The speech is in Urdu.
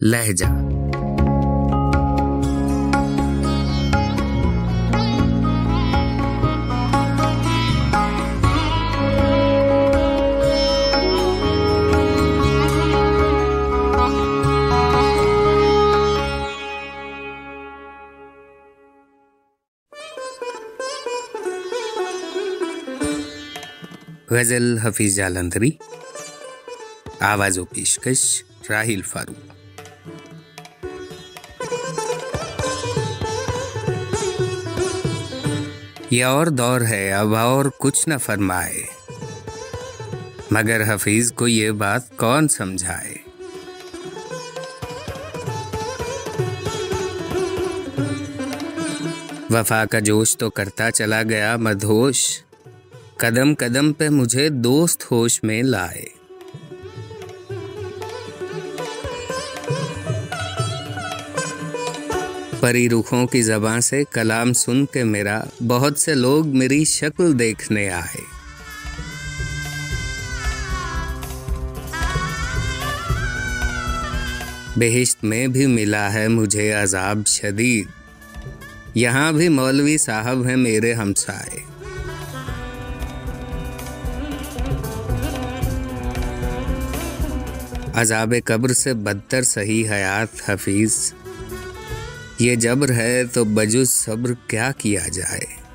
لہجہ۔ غزل حفیظ جالندری آواز و پیشکش راہیل فاروق۔ یہ اور دور ہے، اب اور کچھ نہ فرمائے۔ مگر حفیظ کو یہ بات کون سمجھائے؟ وفا کا جوش تو کرتا چلا گیا مدھوش قدم قدم پہ مجھے دوست ہوش میں لائے۔ پری رخوں کی زباں سے کلام سن کے میرا بہت سے لوگ میری شکل دیکھنے آئے۔ بہشت میں بھی ملا ہے مجھے عذاب شدید۔ یہاں بھی مولوی صاحب ہیں میرے ہمسائے۔ عذاب قبر سے بدتر صحیح حیات حفیظ۔ یہ جبر ہے تو بجو صبر کیا کیا جائے؟